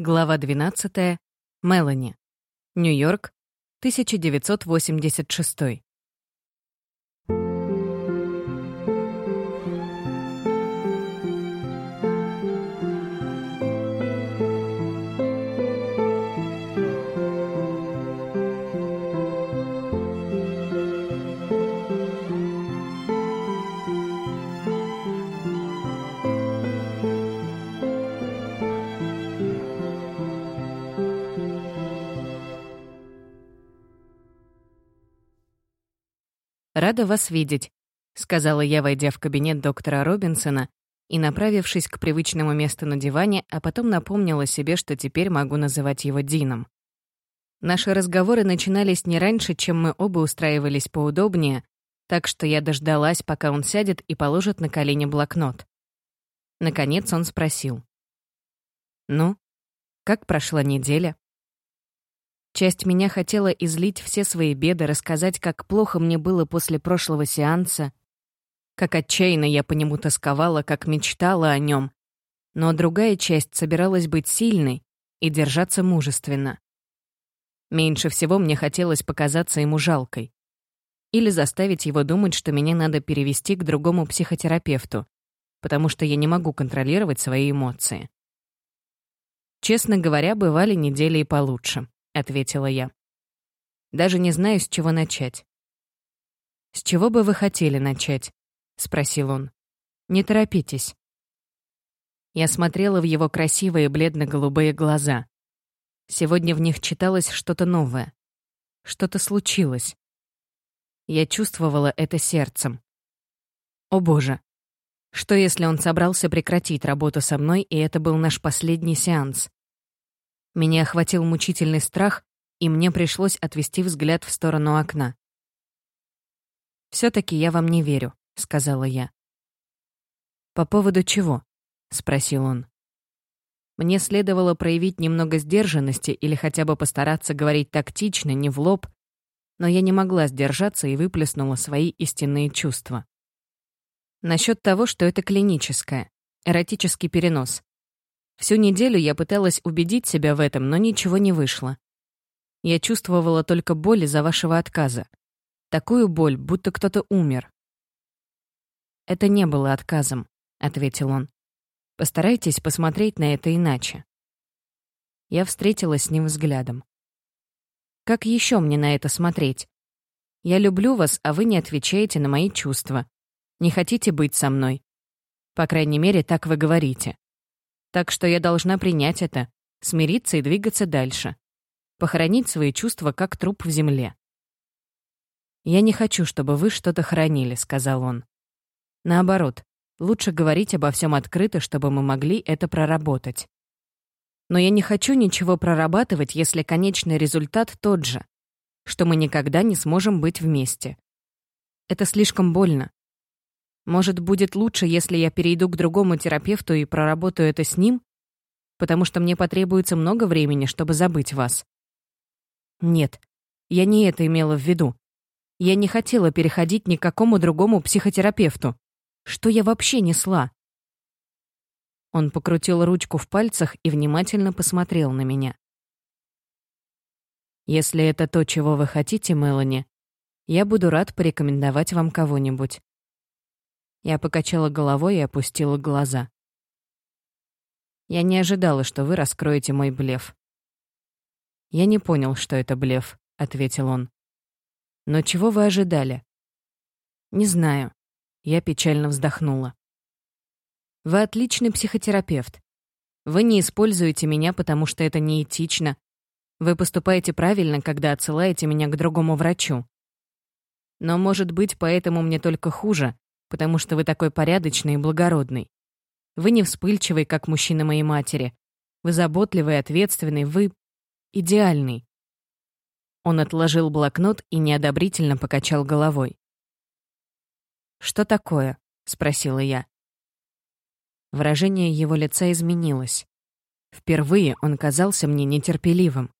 Глава 12. Мелани. Нью-Йорк, 1986. «Рада вас видеть», — сказала я, войдя в кабинет доктора Робинсона и направившись к привычному месту на диване, а потом напомнила себе, что теперь могу называть его Дином. Наши разговоры начинались не раньше, чем мы оба устраивались поудобнее, так что я дождалась, пока он сядет и положит на колени блокнот. Наконец он спросил. «Ну, как прошла неделя?» Часть меня хотела излить все свои беды, рассказать, как плохо мне было после прошлого сеанса, как отчаянно я по нему тосковала, как мечтала о нем. Но другая часть собиралась быть сильной и держаться мужественно. Меньше всего мне хотелось показаться ему жалкой. Или заставить его думать, что меня надо перевести к другому психотерапевту, потому что я не могу контролировать свои эмоции. Честно говоря, бывали недели и получше. — ответила я. «Даже не знаю, с чего начать». «С чего бы вы хотели начать?» — спросил он. «Не торопитесь». Я смотрела в его красивые бледно-голубые глаза. Сегодня в них читалось что-то новое. Что-то случилось. Я чувствовала это сердцем. О боже, что если он собрался прекратить работу со мной, и это был наш последний сеанс? Меня охватил мучительный страх, и мне пришлось отвести взгляд в сторону окна. все таки я вам не верю», — сказала я. «По поводу чего?» — спросил он. Мне следовало проявить немного сдержанности или хотя бы постараться говорить тактично, не в лоб, но я не могла сдержаться и выплеснула свои истинные чувства. Насчет того, что это клиническое, эротический перенос. Всю неделю я пыталась убедить себя в этом, но ничего не вышло. Я чувствовала только боль из-за вашего отказа. Такую боль, будто кто-то умер. «Это не было отказом», — ответил он. «Постарайтесь посмотреть на это иначе». Я встретилась с ним взглядом. «Как еще мне на это смотреть? Я люблю вас, а вы не отвечаете на мои чувства. Не хотите быть со мной. По крайней мере, так вы говорите. Так что я должна принять это, смириться и двигаться дальше. Похоронить свои чувства как труп в земле. «Я не хочу, чтобы вы что-то хоронили», — сказал он. «Наоборот, лучше говорить обо всем открыто, чтобы мы могли это проработать. Но я не хочу ничего прорабатывать, если конечный результат тот же, что мы никогда не сможем быть вместе. Это слишком больно. Может, будет лучше, если я перейду к другому терапевту и проработаю это с ним? Потому что мне потребуется много времени, чтобы забыть вас. Нет, я не это имела в виду. Я не хотела переходить ни к какому другому психотерапевту. Что я вообще несла? Он покрутил ручку в пальцах и внимательно посмотрел на меня. «Если это то, чего вы хотите, Мелани, я буду рад порекомендовать вам кого-нибудь. Я покачала головой и опустила глаза. Я не ожидала, что вы раскроете мой блеф. Я не понял, что это блеф, ответил он. Но чего вы ожидали? Не знаю. Я печально вздохнула. Вы отличный психотерапевт. Вы не используете меня, потому что это неэтично. Вы поступаете правильно, когда отсылаете меня к другому врачу. Но, может быть, поэтому мне только хуже, потому что вы такой порядочный и благородный. Вы не вспыльчивый, как мужчина моей матери. Вы заботливый, ответственный, вы идеальный. Он отложил блокнот и неодобрительно покачал головой. «Что такое?» — спросила я. Выражение его лица изменилось. Впервые он казался мне нетерпеливым.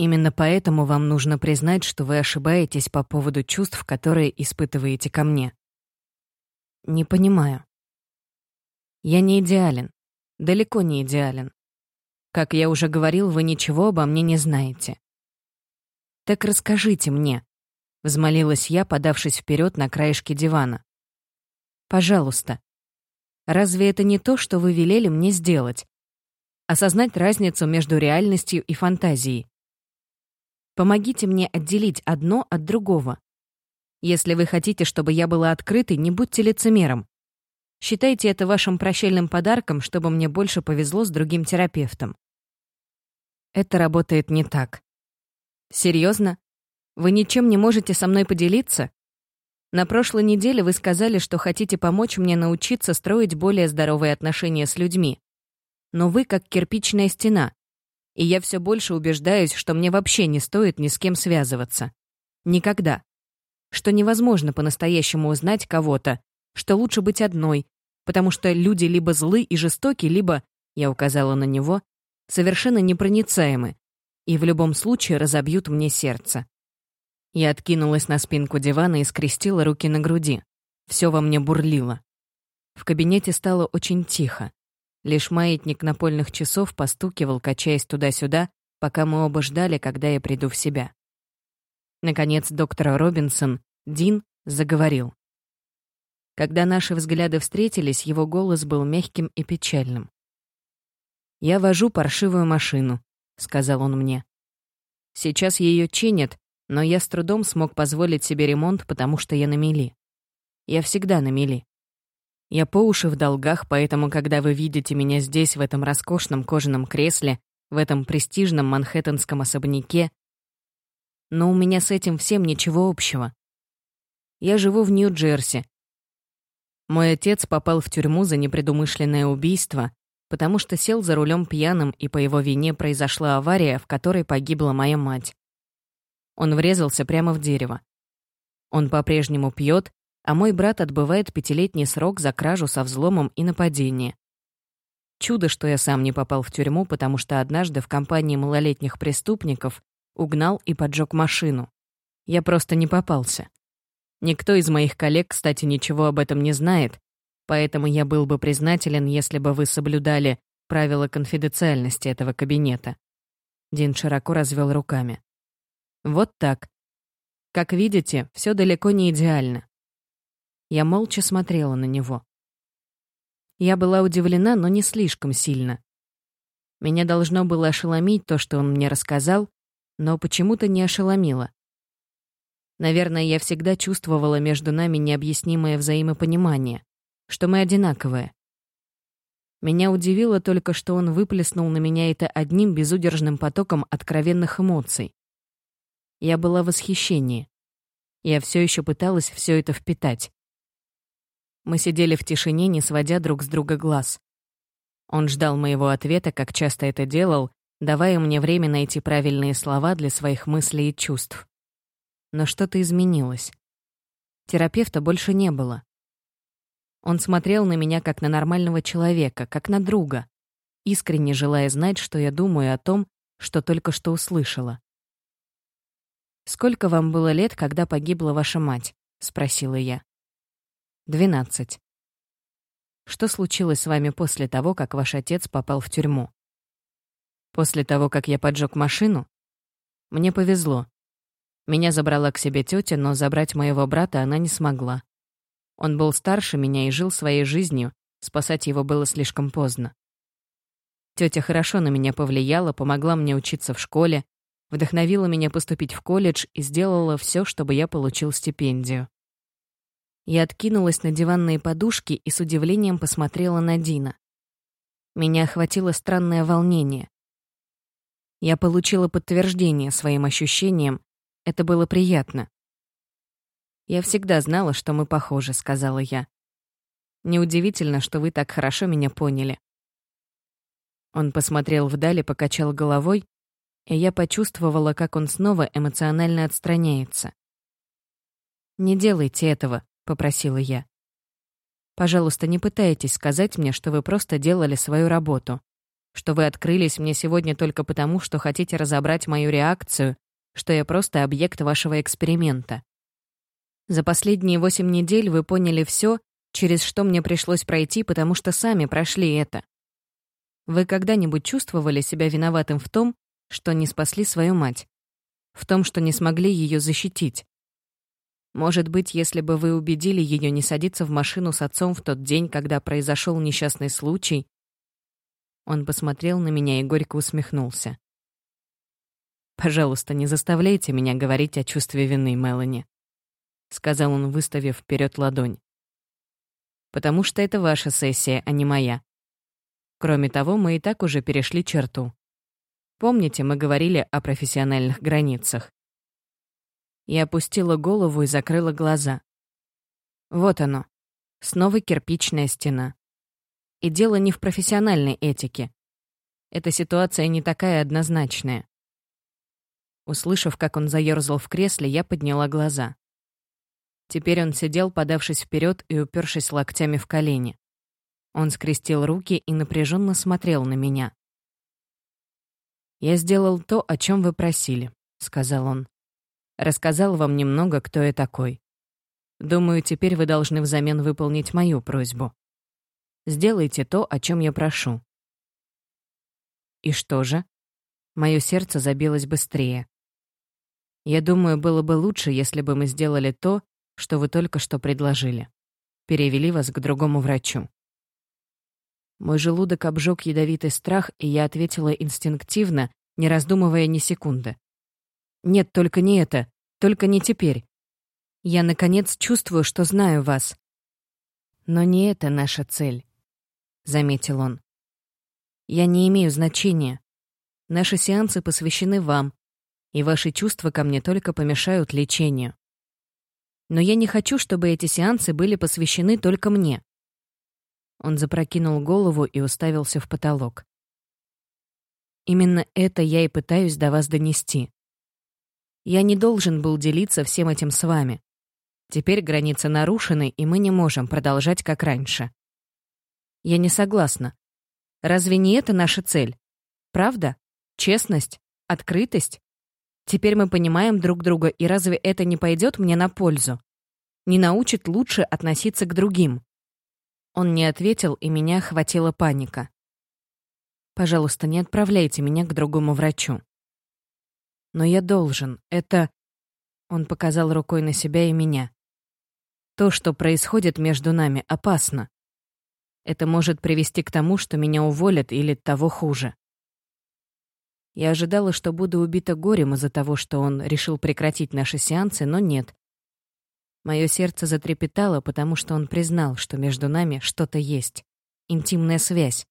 Именно поэтому вам нужно признать, что вы ошибаетесь по поводу чувств, которые испытываете ко мне. Не понимаю. Я не идеален. Далеко не идеален. Как я уже говорил, вы ничего обо мне не знаете. Так расскажите мне, взмолилась я, подавшись вперед на краешке дивана. Пожалуйста. Разве это не то, что вы велели мне сделать? Осознать разницу между реальностью и фантазией. Помогите мне отделить одно от другого. Если вы хотите, чтобы я была открытой, не будьте лицемером. Считайте это вашим прощальным подарком, чтобы мне больше повезло с другим терапевтом. Это работает не так. Серьезно? Вы ничем не можете со мной поделиться? На прошлой неделе вы сказали, что хотите помочь мне научиться строить более здоровые отношения с людьми. Но вы как кирпичная стена. И я все больше убеждаюсь, что мне вообще не стоит ни с кем связываться. Никогда. Что невозможно по-настоящему узнать кого-то, что лучше быть одной, потому что люди либо злы и жестоки, либо, я указала на него, совершенно непроницаемы и в любом случае разобьют мне сердце. Я откинулась на спинку дивана и скрестила руки на груди. Все во мне бурлило. В кабинете стало очень тихо. Лишь маятник напольных часов постукивал, качаясь туда-сюда, пока мы оба ждали, когда я приду в себя. Наконец доктор Робинсон, Дин, заговорил. Когда наши взгляды встретились, его голос был мягким и печальным. «Я вожу паршивую машину», — сказал он мне. «Сейчас ее чинят, но я с трудом смог позволить себе ремонт, потому что я на мели. Я всегда на мели. Я по уши в долгах, поэтому, когда вы видите меня здесь, в этом роскошном кожаном кресле, в этом престижном манхэттенском особняке, но у меня с этим всем ничего общего. Я живу в Нью-Джерси. Мой отец попал в тюрьму за непредумышленное убийство, потому что сел за рулем пьяным, и по его вине произошла авария, в которой погибла моя мать. Он врезался прямо в дерево. Он по-прежнему пьет, а мой брат отбывает пятилетний срок за кражу со взломом и нападение. Чудо, что я сам не попал в тюрьму, потому что однажды в компании малолетних преступников угнал и поджег машину. Я просто не попался. Никто из моих коллег, кстати, ничего об этом не знает, поэтому я был бы признателен, если бы вы соблюдали правила конфиденциальности этого кабинета. Дин широко развел руками. Вот так. Как видите, все далеко не идеально. Я молча смотрела на него. Я была удивлена, но не слишком сильно. Меня должно было ошеломить то, что он мне рассказал, но почему-то не ошеломило. Наверное, я всегда чувствовала между нами необъяснимое взаимопонимание, что мы одинаковые. Меня удивило только, что он выплеснул на меня это одним безудержным потоком откровенных эмоций. Я была в восхищении. Я все еще пыталась все это впитать. Мы сидели в тишине, не сводя друг с друга глаз. Он ждал моего ответа, как часто это делал, давая мне время найти правильные слова для своих мыслей и чувств. Но что-то изменилось. Терапевта больше не было. Он смотрел на меня как на нормального человека, как на друга, искренне желая знать, что я думаю о том, что только что услышала. «Сколько вам было лет, когда погибла ваша мать?» — спросила я. «Двенадцать». «Что случилось с вами после того, как ваш отец попал в тюрьму?» «После того, как я поджег машину?» «Мне повезло. Меня забрала к себе тетя, но забрать моего брата она не смогла. Он был старше меня и жил своей жизнью, спасать его было слишком поздно. Тетя хорошо на меня повлияла, помогла мне учиться в школе, вдохновила меня поступить в колледж и сделала все, чтобы я получил стипендию. Я откинулась на диванные подушки и с удивлением посмотрела на Дина. Меня охватило странное волнение. Я получила подтверждение своим ощущениям, это было приятно. «Я всегда знала, что мы похожи», — сказала я. «Неудивительно, что вы так хорошо меня поняли». Он посмотрел вдали, покачал головой, и я почувствовала, как он снова эмоционально отстраняется. «Не делайте этого», — попросила я. «Пожалуйста, не пытайтесь сказать мне, что вы просто делали свою работу, что вы открылись мне сегодня только потому, что хотите разобрать мою реакцию, что я просто объект вашего эксперимента. За последние восемь недель вы поняли все, через что мне пришлось пройти, потому что сами прошли это. Вы когда-нибудь чувствовали себя виноватым в том, что не спасли свою мать? В том, что не смогли ее защитить? Может быть, если бы вы убедили ее не садиться в машину с отцом в тот день, когда произошел несчастный случай? Он посмотрел на меня и горько усмехнулся. «Пожалуйста, не заставляйте меня говорить о чувстве вины, Мелани», — сказал он, выставив вперед ладонь. «Потому что это ваша сессия, а не моя. Кроме того, мы и так уже перешли черту. Помните, мы говорили о профессиональных границах. Я опустила голову и закрыла глаза. Вот оно. Снова кирпичная стена. И дело не в профессиональной этике. Эта ситуация не такая однозначная. Услышав, как он заёрзал в кресле, я подняла глаза. Теперь он сидел, подавшись вперед и упершись локтями в колени. Он скрестил руки и напряженно смотрел на меня. «Я сделал то, о чем вы просили», — сказал он. Рассказал вам немного, кто я такой. Думаю, теперь вы должны взамен выполнить мою просьбу. Сделайте то, о чем я прошу. И что же? Мое сердце забилось быстрее. Я думаю, было бы лучше, если бы мы сделали то, что вы только что предложили. Перевели вас к другому врачу. Мой желудок обжег ядовитый страх, и я ответила инстинктивно, не раздумывая ни секунды. Нет, только не это. Только не теперь. Я, наконец, чувствую, что знаю вас. Но не это наша цель, — заметил он. Я не имею значения. Наши сеансы посвящены вам, и ваши чувства ко мне только помешают лечению. Но я не хочу, чтобы эти сеансы были посвящены только мне. Он запрокинул голову и уставился в потолок. Именно это я и пытаюсь до вас донести. Я не должен был делиться всем этим с вами. Теперь границы нарушены, и мы не можем продолжать как раньше. Я не согласна. Разве не это наша цель? Правда? Честность? Открытость? Теперь мы понимаем друг друга, и разве это не пойдет мне на пользу? Не научит лучше относиться к другим? Он не ответил, и меня охватила паника. Пожалуйста, не отправляйте меня к другому врачу. Но я должен. Это...» Он показал рукой на себя и меня. «То, что происходит между нами, опасно. Это может привести к тому, что меня уволят или того хуже. Я ожидала, что буду убита горем из-за того, что он решил прекратить наши сеансы, но нет. Мое сердце затрепетало, потому что он признал, что между нами что-то есть. Интимная связь.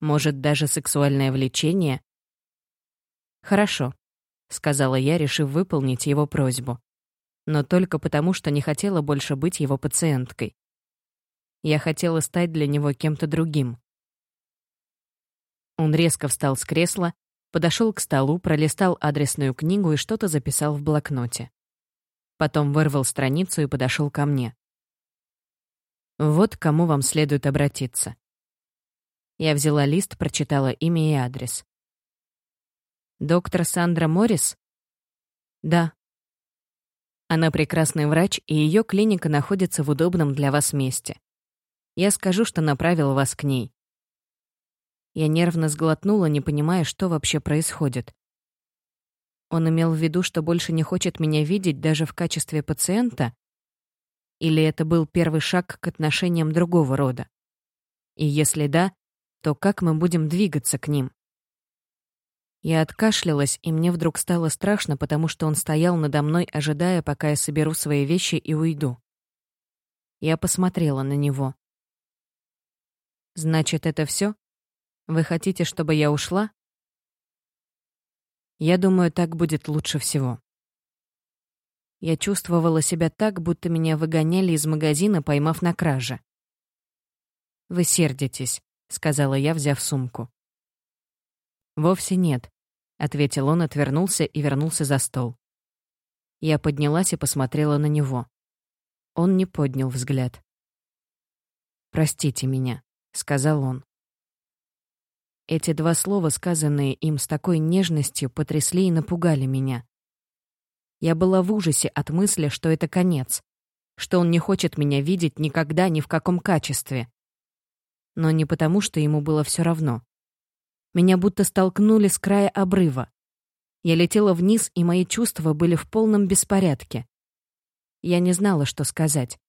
Может, даже сексуальное влечение? Хорошо. — сказала я, решив выполнить его просьбу. Но только потому, что не хотела больше быть его пациенткой. Я хотела стать для него кем-то другим. Он резко встал с кресла, подошел к столу, пролистал адресную книгу и что-то записал в блокноте. Потом вырвал страницу и подошел ко мне. «Вот к кому вам следует обратиться». Я взяла лист, прочитала имя и адрес. Доктор Сандра Моррис? Да. Она прекрасный врач, и ее клиника находится в удобном для вас месте. Я скажу, что направил вас к ней. Я нервно сглотнула, не понимая, что вообще происходит. Он имел в виду, что больше не хочет меня видеть даже в качестве пациента? Или это был первый шаг к отношениям другого рода? И если да, то как мы будем двигаться к ним? Я откашлялась, и мне вдруг стало страшно, потому что он стоял надо мной, ожидая, пока я соберу свои вещи и уйду. Я посмотрела на него. «Значит, это все? Вы хотите, чтобы я ушла?» Я думаю, так будет лучше всего. Я чувствовала себя так, будто меня выгоняли из магазина, поймав на краже. «Вы сердитесь», — сказала я, взяв сумку. «Вовсе нет. — ответил он, отвернулся и вернулся за стол. Я поднялась и посмотрела на него. Он не поднял взгляд. «Простите меня», — сказал он. Эти два слова, сказанные им с такой нежностью, потрясли и напугали меня. Я была в ужасе от мысли, что это конец, что он не хочет меня видеть никогда ни в каком качестве. Но не потому, что ему было все равно. Меня будто столкнули с края обрыва. Я летела вниз, и мои чувства были в полном беспорядке. Я не знала, что сказать.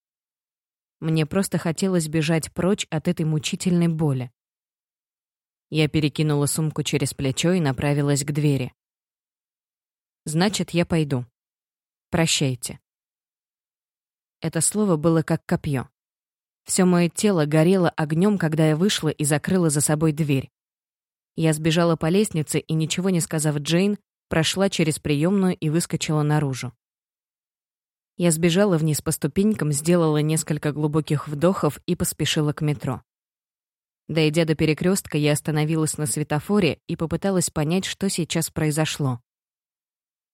Мне просто хотелось бежать прочь от этой мучительной боли. Я перекинула сумку через плечо и направилась к двери. «Значит, я пойду. Прощайте». Это слово было как копье. Все мое тело горело огнем, когда я вышла и закрыла за собой дверь. Я сбежала по лестнице и, ничего не сказав Джейн, прошла через приемную и выскочила наружу. Я сбежала вниз по ступенькам, сделала несколько глубоких вдохов и поспешила к метро. Дойдя до перекрестка, я остановилась на светофоре и попыталась понять, что сейчас произошло.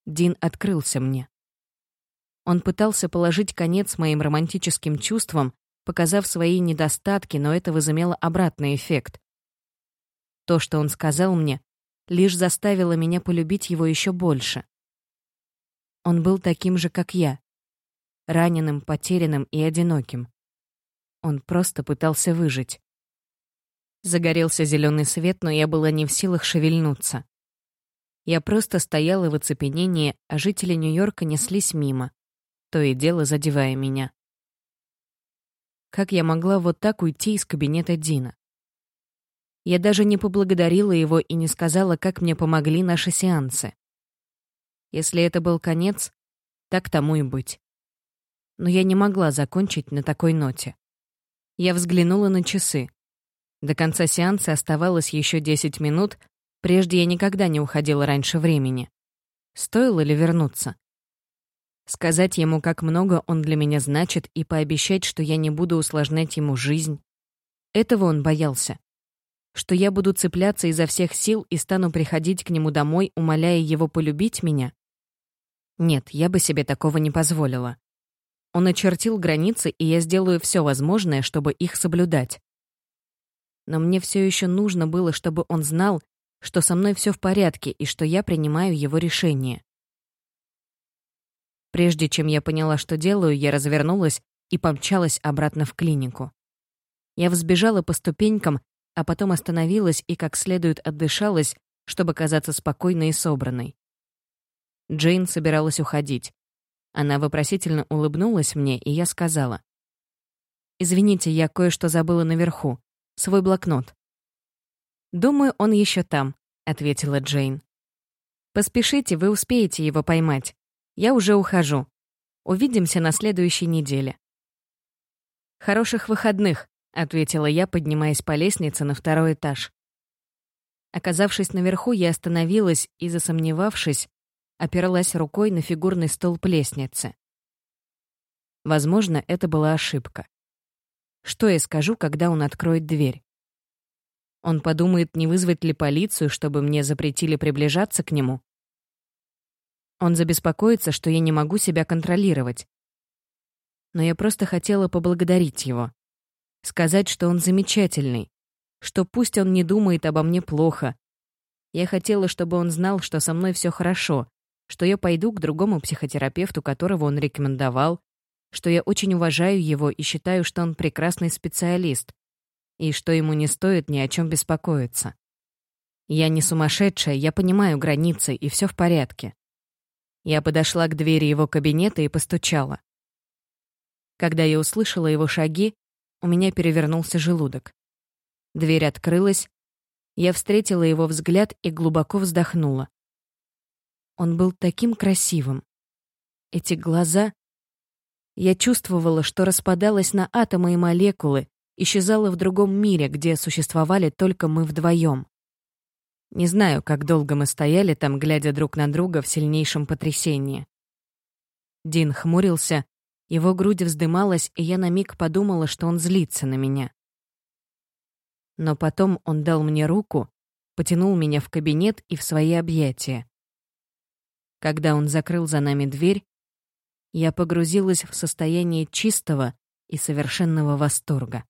Дин открылся мне. Он пытался положить конец моим романтическим чувствам, показав свои недостатки, но это возымело обратный эффект. То, что он сказал мне, лишь заставило меня полюбить его еще больше. Он был таким же, как я, раненым, потерянным и одиноким. Он просто пытался выжить. Загорелся зеленый свет, но я была не в силах шевельнуться. Я просто стояла в оцепенении, а жители Нью-Йорка неслись мимо, то и дело задевая меня. Как я могла вот так уйти из кабинета Дина? Я даже не поблагодарила его и не сказала, как мне помогли наши сеансы. Если это был конец, так тому и быть но я не могла закончить на такой ноте. Я взглянула на часы. До конца сеанса оставалось еще 10 минут, прежде я никогда не уходила раньше времени. Стоило ли вернуться? Сказать ему, как много он для меня значит, и пообещать, что я не буду усложнять ему жизнь. Этого он боялся. Что я буду цепляться изо всех сил и стану приходить к нему домой, умоляя его полюбить меня? Нет, я бы себе такого не позволила. Он очертил границы, и я сделаю все возможное, чтобы их соблюдать. Но мне все еще нужно было, чтобы он знал, что со мной все в порядке и что я принимаю его решение. Прежде чем я поняла, что делаю, я развернулась и помчалась обратно в клинику. Я взбежала по ступенькам, а потом остановилась и как следует отдышалась, чтобы казаться спокойной и собранной. Джейн собиралась уходить. Она вопросительно улыбнулась мне, и я сказала. «Извините, я кое-что забыла наверху. Свой блокнот». «Думаю, он еще там», — ответила Джейн. «Поспешите, вы успеете его поймать. Я уже ухожу. Увидимся на следующей неделе». «Хороших выходных», — ответила я, поднимаясь по лестнице на второй этаж. Оказавшись наверху, я остановилась и, засомневавшись, опиралась рукой на фигурный столб лестницы. Возможно, это была ошибка. Что я скажу, когда он откроет дверь? Он подумает, не вызвать ли полицию, чтобы мне запретили приближаться к нему? Он забеспокоится, что я не могу себя контролировать. Но я просто хотела поблагодарить его. Сказать, что он замечательный, что пусть он не думает обо мне плохо. Я хотела, чтобы он знал, что со мной все хорошо, что я пойду к другому психотерапевту, которого он рекомендовал, что я очень уважаю его и считаю, что он прекрасный специалист, и что ему не стоит ни о чем беспокоиться. Я не сумасшедшая, я понимаю границы, и все в порядке. Я подошла к двери его кабинета и постучала. Когда я услышала его шаги, у меня перевернулся желудок. Дверь открылась, я встретила его взгляд и глубоко вздохнула. Он был таким красивым. Эти глаза... Я чувствовала, что распадалась на атомы и молекулы, исчезала в другом мире, где существовали только мы вдвоем. Не знаю, как долго мы стояли там, глядя друг на друга в сильнейшем потрясении. Дин хмурился, его грудь вздымалась, и я на миг подумала, что он злится на меня. Но потом он дал мне руку, потянул меня в кабинет и в свои объятия. Когда он закрыл за нами дверь, я погрузилась в состояние чистого и совершенного восторга.